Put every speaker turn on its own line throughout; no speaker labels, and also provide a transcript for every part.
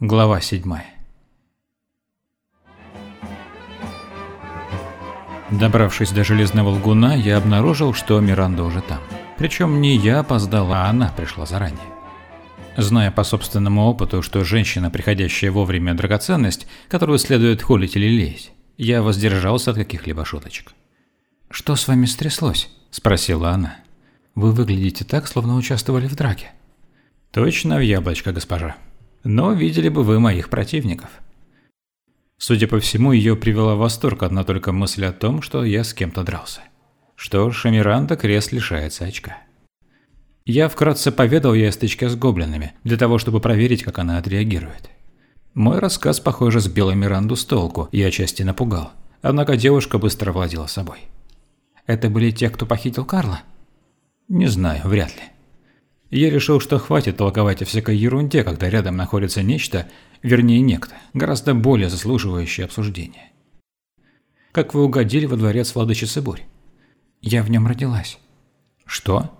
Глава 7 Добравшись до Железного Лгуна, я обнаружил, что Миранда уже там. Причем не я опоздал, а она пришла заранее. Зная по собственному опыту, что женщина, приходящая вовремя драгоценность, которую следует холить или лезть, я воздержался от каких-либо шуточек. «Что с вами стряслось?» – спросила она. «Вы выглядите так, словно участвовали в драке». «Точно в яблочко, госпожа. Но видели бы вы моих противников». Судя по всему, ее привела в восторг одна только мысль о том, что я с кем-то дрался. Что ж, Амиранда крест лишается очка. Я вкратце поведал ей о стычке с гоблинами, для того, чтобы проверить, как она отреагирует. Мой рассказ, похоже, сбил Миранду с толку и отчасти напугал, однако девушка быстро владела собой. «Это были те, кто похитил Карла?» «Не знаю, вряд ли. Я решил, что хватит толковать о всякой ерунде, когда рядом находится нечто, вернее некто, гораздо более заслуживающее обсуждения. Как вы угодили во дворец владычицы Бурь? Я в нем родилась. Что?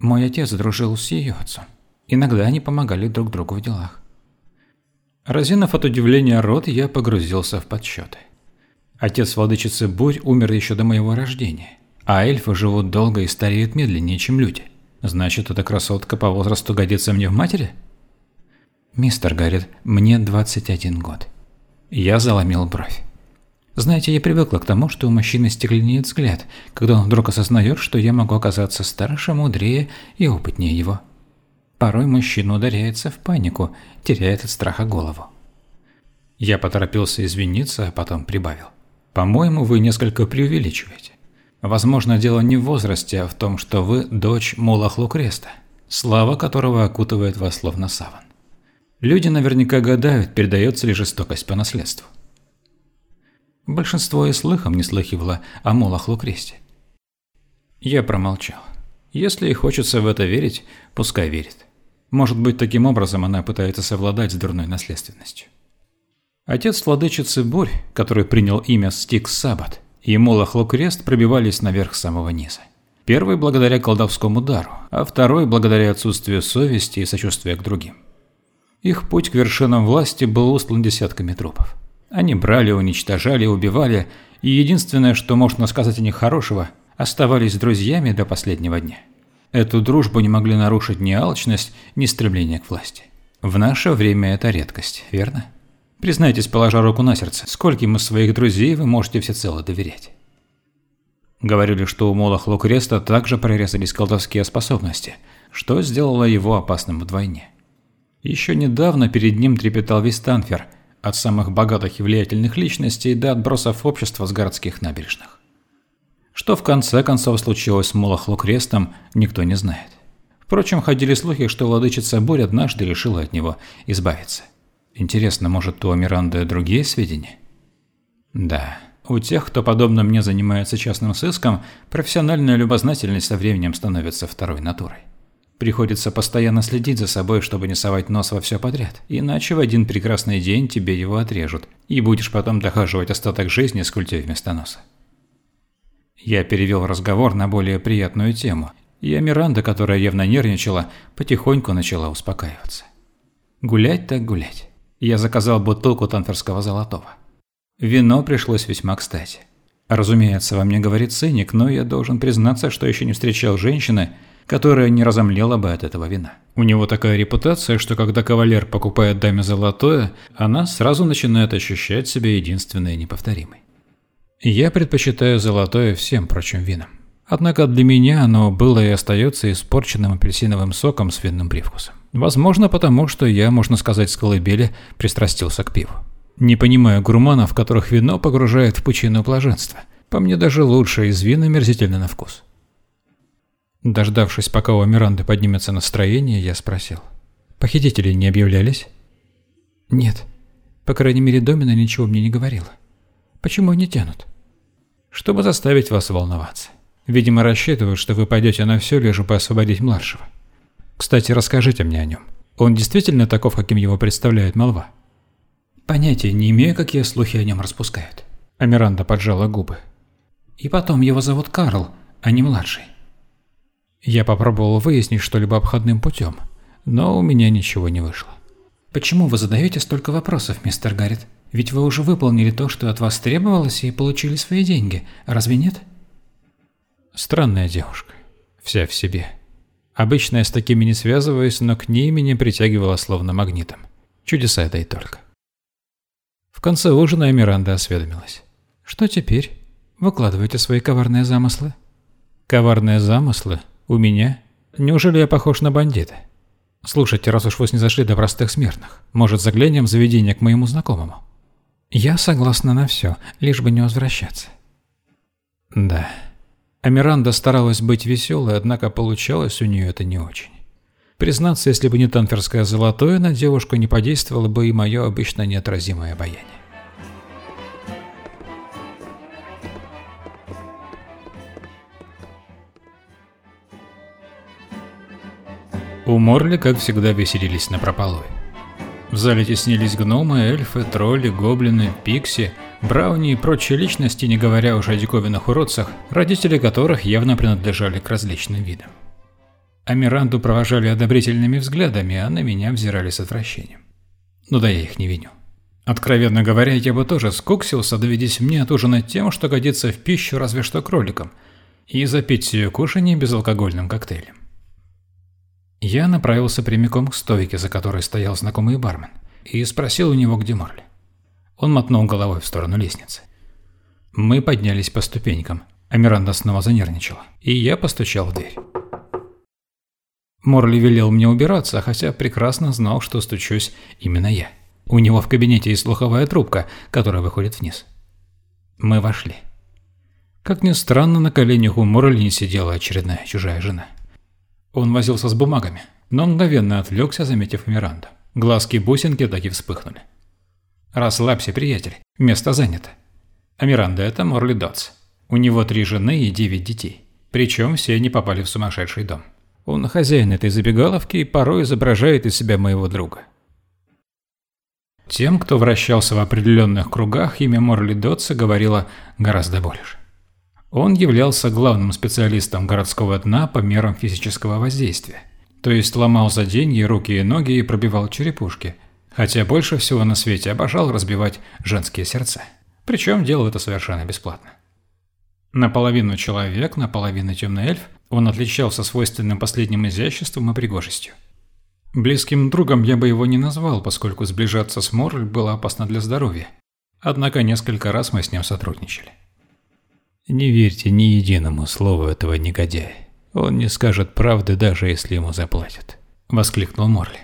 Мой отец дружил с ее отцом. Иногда они помогали друг другу в делах. Разинув от удивления рот, я погрузился в подсчеты. Отец владычицы Бурь умер еще до моего рождения, а эльфы живут долго и стареют медленнее, чем люди – Значит, эта красотка по возрасту годится мне в матери? Мистер Гаррит, мне 21 год. Я заломил бровь. Знаете, я привыкла к тому, что у мужчины стекленеет взгляд, когда он вдруг осознает, что я могу оказаться старше, мудрее и опытнее его. Порой мужчина ударяется в панику, теряет от страха голову. Я поторопился извиниться, а потом прибавил. По-моему, вы несколько преувеличиваете. Возможно, дело не в возрасте, а в том, что вы дочь Молохлу Креста, слава которого окутывает вас словно саван. Люди наверняка гадают, передается ли жестокость по наследству. Большинство и слыхом не слыхивало о Молохлу Кресте. Я промолчал. Если ей хочется в это верить, пускай верит. Может быть, таким образом она пытается совладать с дурной наследственностью. Отец владычицы Бурь, который принял имя Стикс Саббат, и Молох Лукрест пробивались наверх самого низа. Первый благодаря колдовскому дару, а второй благодаря отсутствию совести и сочувствия к другим. Их путь к вершинам власти был устлан десятками трупов. Они брали, уничтожали, убивали, и единственное, что можно сказать о них хорошего, оставались друзьями до последнего дня. Эту дружбу не могли нарушить ни алчность, ни стремление к власти. В наше время это редкость, верно? Признайтесь, положа руку на сердце, скольким из своих друзей вы можете всецело доверять? Говорили, что у Молох Лукреста также прорезались колдовские способности, что сделало его опасным вдвойне. Еще недавно перед ним трепетал весь Танфер, от самых богатых и влиятельных личностей до отбросов общества с городских набережных. Что в конце концов случилось с Молох Лукрестом, никто не знает. Впрочем, ходили слухи, что владычица Бурь однажды решила от него избавиться. Интересно, может, у Миранды другие сведения? Да, у тех, кто подобно мне занимается частным сыском, профессиональная любознательность со временем становится второй натурой. Приходится постоянно следить за собой, чтобы не совать нос во все подряд, иначе в один прекрасный день тебе его отрежут, и будешь потом дохаживать остаток жизни с культей вместо носа. Я перевел разговор на более приятную тему, и Амиранда, которая явно нервничала, потихоньку начала успокаиваться. Гулять так гулять. Я заказал бутылку танферского золотого. Вино пришлось весьма кстати. Разумеется, во мне говорит циник, но я должен признаться, что еще не встречал женщины, которая не разомлела бы от этого вина. У него такая репутация, что когда кавалер покупает даме золотое, она сразу начинает ощущать себя единственной и неповторимой. Я предпочитаю золотое всем прочим винам. Однако для меня оно было и остается испорченным апельсиновым соком с винным привкусом. Возможно, потому что я, можно сказать, с колыбели пристрастился к пиву. Не понимаю гурманов, которых вино погружает в пучину блаженства. По мне даже лучше из вина мерзительно на вкус. Дождавшись, пока у Миранды поднимется настроение, я спросил. «Похитители не объявлялись?» «Нет. По крайней мере, Домина ничего мне не говорила. Почему они тянут?» «Чтобы заставить вас волноваться. Видимо, рассчитывают, что вы пойдете на все, лишь бы освободить младшего. Кстати, расскажите мне о нем. Он действительно таков, каким его представляет молва? Понятия не имею, какие слухи о нем распускают. Амиранда поджала губы. И потом, его зовут Карл, а не младший. Я попробовал выяснить что-либо обходным путем, но у меня ничего не вышло. «Почему вы задаете столько вопросов, мистер Гаррет? Ведь вы уже выполнили то, что от вас требовалось, и получили свои деньги, разве нет?» Странная девушка. Вся в себе. Обычно я с такими не связываюсь, но к ней меня притягивала словно магнитом. Чудеса это и только. В конце ужина Миранда осведомилась. «Что теперь? Выкладываете свои коварные замыслы?» «Коварные замыслы? У меня? Неужели я похож на бандита?» «Слушайте, раз уж вы снизошли до простых смертных, может, заглянем в заведение к моему знакомому?» «Я согласна на все, лишь бы не возвращаться». «Да». А Миранда старалась быть веселой, однако получалось у нее это не очень. Признаться, если бы не танферское золотое, на девушку не подействовало бы и мое обычно неотразимое обаяние. У Морли, как всегда, веселились на прополой. В зале теснились гномы, эльфы, тролли, гоблины, пикси, брауни и прочие личности, не говоря уже о диковинных уродцах, родители которых явно принадлежали к различным видам. А Миранду провожали одобрительными взглядами, а на меня взирали с отвращением. Ну да я их не виню. Откровенно говоря, я бы тоже скуксился, доведись мне отужинать тем, что годится в пищу разве что кроликом, и запить ее кушанье безалкогольным коктейлем. Я направился прямиком к стойке, за которой стоял знакомый бармен, и спросил у него, где Марли. Он мотнул головой в сторону лестницы. Мы поднялись по ступенькам, а Миранда снова занервничала, и я постучал в дверь. Морли велел мне убираться, хотя прекрасно знал, что стучусь именно я. У него в кабинете есть слуховая трубка, которая выходит вниз. Мы вошли. Как ни странно, на коленях у Морли не сидела очередная чужая жена. Он возился с бумагами, но мгновенно отвлекся, заметив Миранду. Глазки-бусинки так и вспыхнули. «Расслабься, приятель, место занято». А Миранда – это Морли Дотс. У него три жены и девять детей. Причем все они попали в сумасшедший дом. Он хозяин этой забегаловки и порой изображает из себя моего друга. Тем, кто вращался в определенных кругах, имя Морли Дотса говорило гораздо больше. Он являлся главным специалистом городского дна по мерам физического воздействия. То есть ломал за деньги руки и ноги и пробивал черепушки, хотя больше всего на свете обожал разбивать женские сердца. Причем делал это совершенно бесплатно. Наполовину человек, наполовину темный эльф, он отличался свойственным последним изяществом и пригожестью. Близким другом я бы его не назвал, поскольку сближаться с Морль было опасно для здоровья. Однако несколько раз мы с ним сотрудничали. Не верьте ни единому слову этого негодяя. Он не скажет правды, даже если ему заплатят. Воскликнул Морли.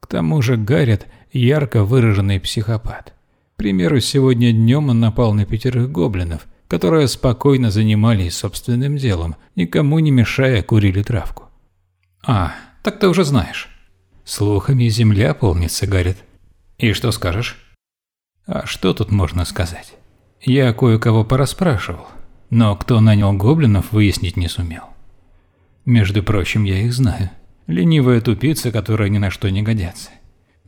К тому же Гаррет – ярко выраженный психопат. К примеру, сегодня днем он напал на пятерых гоблинов – которые спокойно занимались собственным делом, никому не мешая курили травку. «А, так ты уже знаешь». Слухами земля полнится, Гаррит. И что скажешь? А что тут можно сказать? Я кое-кого порасспрашивал, но кто нанял гоблинов, выяснить не сумел. Между прочим, я их знаю. Ленивые тупицы, которые ни на что не годятся.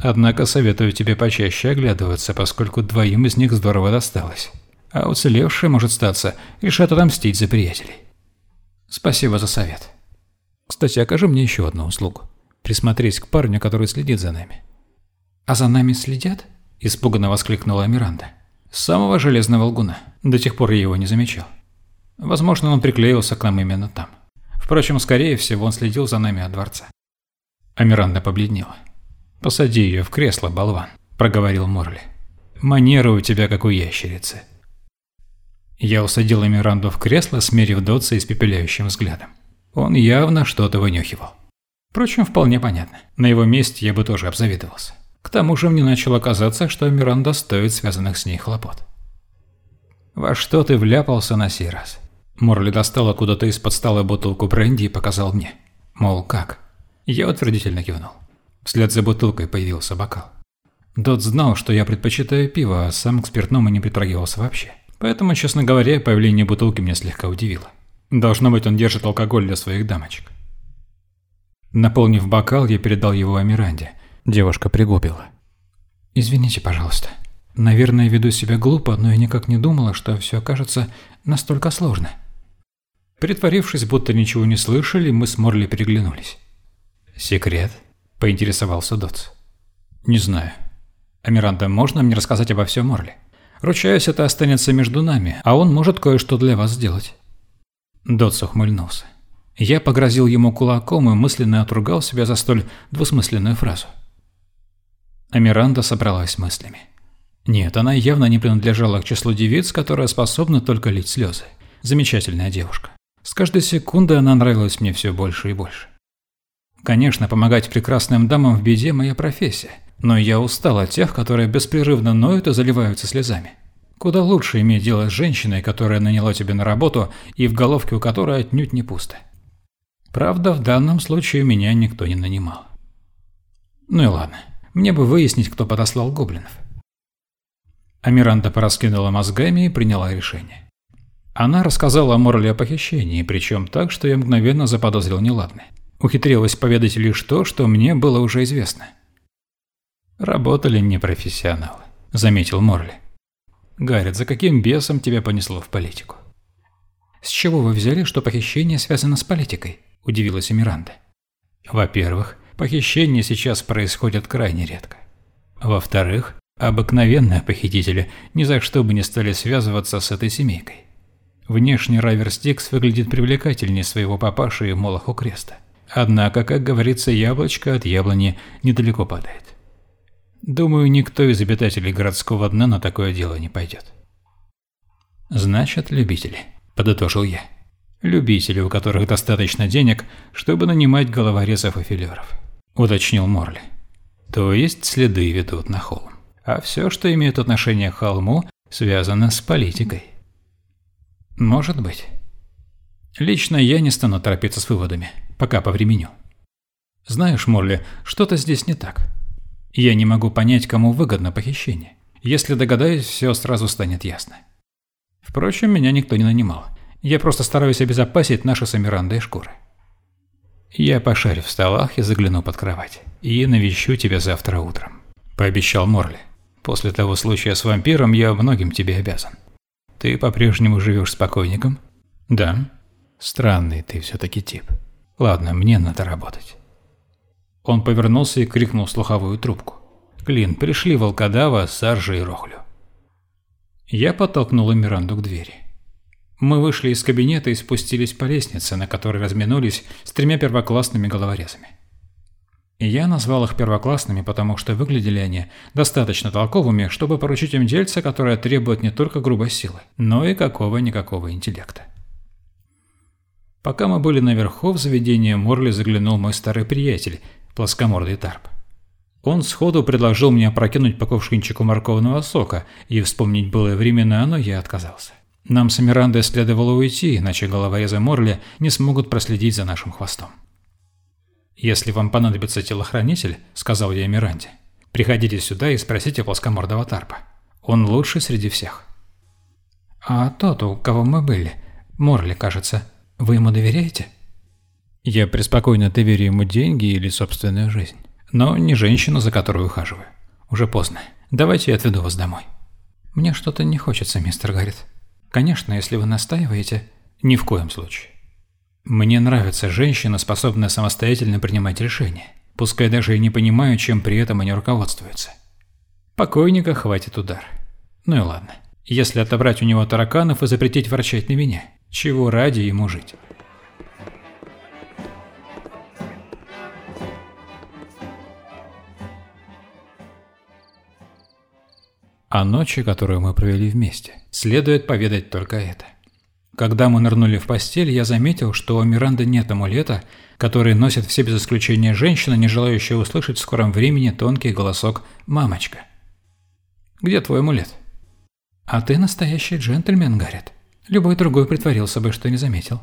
Однако советую тебе почаще оглядываться, поскольку двоим из них здорово досталось а уцелевшие, может статься, решат отомстить за приятелей. Спасибо за совет. Кстати, окажи мне еще одну услугу. Присмотреть к парню, который следит за нами. А за нами следят? Испуганно воскликнула Миранда. С самого железного лгуна. До тех пор я его не замечал. Возможно, он приклеился к нам именно там. Впрочем, скорее всего, он следил за нами от дворца. А Миранда побледнела. «Посади ее в кресло, болван», – проговорил Морли. «Манера у тебя, как у ящерицы. Я усадил Эмиранду в кресло, смерив Дотса испепеляющим взглядом. Он явно что-то вынюхивал. Впрочем, вполне понятно. На его месте я бы тоже обзавидовался. К тому же мне начало казаться, что Миранда стоит связанных с ней хлопот. «Во что ты вляпался на сей раз?» Морли достал откуда-то из-под стола бутылку бренди и показал мне. Мол, как? Я утвердительно кивнул. Вслед за бутылкой появился бокал. Дот знал, что я предпочитаю пиво, а сам к спиртному не притрагивался вообще. Поэтому, честно говоря, появление бутылки меня слегка удивило. Должно быть, он держит алкоголь для своих дамочек. Наполнив бокал, я передал его Амиранде. Девушка пригубила. «Извините, пожалуйста. Наверное, веду себя глупо, но я никак не думала, что все окажется настолько сложно». Притворившись, будто ничего не слышали, мы с Морли переглянулись. «Секрет?» – поинтересовался Дотс. Не знаю. Амиранда, можно мне рассказать обо всем Морли? Ручаюсь, это останется между нами, а он может кое-что для вас сделать. Дотс ухмыльнулся. Я погрозил ему кулаком и мысленно отругал себя за столь двусмысленную фразу. Амиранда собралась мыслями. Нет, она явно не принадлежала к числу девиц, которые способны только лить слезы. Замечательная девушка. С каждой секундой она нравилась мне все больше и больше. Конечно, помогать прекрасным дамам в беде – моя профессия, но я устал от тех, которые беспрерывно ноют и заливаются слезами. Куда лучше иметь дело с женщиной, которая наняла тебя на работу и в головке у которой отнюдь не пусто. Правда, в данном случае меня никто не нанимал. Ну и ладно, мне бы выяснить, кто подослал гоблинов. Амиранда пораскинула мозгами и приняла решение. Она рассказала Морли о похищении, причем так, что я мгновенно заподозрил неладное. Ухитрилась поведать лишь то, что мне было уже известно. «Работали непрофессионалы», – заметил Морли. «Гаррет, за каким бесом тебя понесло в политику?»
«С чего вы взяли, что похищение связано с политикой?» – удивилась Миранда.
«Во-первых, похищения сейчас происходят крайне редко. Во-вторых, обыкновенные похитители ни за что бы не стали связываться с этой семейкой. Внешне Райвер Стикс выглядит привлекательнее своего папаши и Молоху Креста. Однако, как говорится, яблочко от яблони недалеко падает. Думаю, никто из обитателей городского дна на такое дело не пойдет. «Значит, любители», – подытожил я. «Любители, у которых достаточно денег, чтобы нанимать головорезов и филеров», – уточнил Морли. «То есть следы ведут на холм. А все, что имеет отношение к холму, связано с политикой». Может быть. Лично я не стану торопиться с выводами, пока по времени. Знаешь, Морли, что-то здесь не так. Я не могу понять, кому выгодно похищение. Если догадаюсь, все сразу станет ясно. Впрочем, меня никто не нанимал. Я просто стараюсь обезопасить наши с Амирандой шкуры. Я пошарю в столах и загляну под кровать. И навещу тебя завтра утром. Пообещал Морли. После того случая с вампиром я многим тебе обязан. Ты по-прежнему живешь с покойником? Да. Странный ты все-таки тип. Ладно, мне надо работать. Он повернулся и крикнул слуховую трубку. «Клин, пришли волкодава, Саржа и Рохлю». Я подтолкнула Миранду к двери. Мы вышли из кабинета и спустились по лестнице, на которой разминулись с тремя первоклассными головорезами. Я назвал их первоклассными, потому что выглядели они достаточно толковыми, чтобы поручить им дельце, которое требует не только грубой силы, но и какого-никакого интеллекта. Пока мы были наверху, в заведение Морли заглянул мой старый приятель, плоскомордый Тарп. Он сходу предложил мне опрокинуть по кувшинчику морковного сока, и вспомнить былые времена, но я отказался. Нам с Мирандой следовало уйти, иначе головорезы Морли не смогут проследить за нашим хвостом. «Если вам понадобится телохранитель», — сказал я Миранде, — «приходите сюда и спросите плоскомордого Тарпа. Он лучший среди всех».
«А тот, у кого мы были, Морли, кажется, вы ему доверяете?»
«Я преспокойно доверю ему деньги или собственную жизнь, но не женщину, за которую ухаживаю. Уже поздно. Давайте я отведу вас домой».
«Мне что-то не хочется, мистер Гаррит. Конечно, если вы настаиваете...»
«Ни в коем случае. Мне нравится женщина, способная самостоятельно принимать решения, пускай даже и не понимаю, чем при этом они руководствуются. Покойника хватит удар. Ну и ладно. Если отобрать у него тараканов и запретить ворчать на меня, чего ради ему жить? О ночи, которую мы провели вместе, следует поведать только это – когда мы нырнули в постель, я заметил, что у Миранды нет амулета, который носит все без исключения женщина, не желающая услышать в скором времени тонкий голосок «мамочка». «Где твой амулет?»
«А ты настоящий джентльмен, Гаррет. Любой другой притворился бы, что не заметил».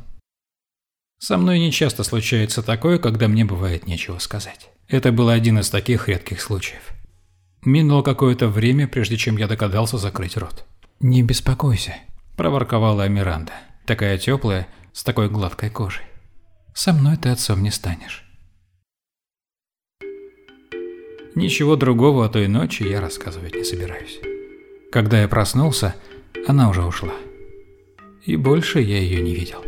Со мной нечасто случается такое, когда мне бывает нечего сказать. Это был один из таких редких случаев. Минуло какое-то время, прежде чем я догадался закрыть рот.
«Не беспокойся», –
проворковала Миранда такая теплая, с такой гладкой кожей.
Со мной ты отцом не станешь.
Ничего другого о той ночи я рассказывать не собираюсь. Когда я проснулся, она уже ушла. И больше я ее не видел.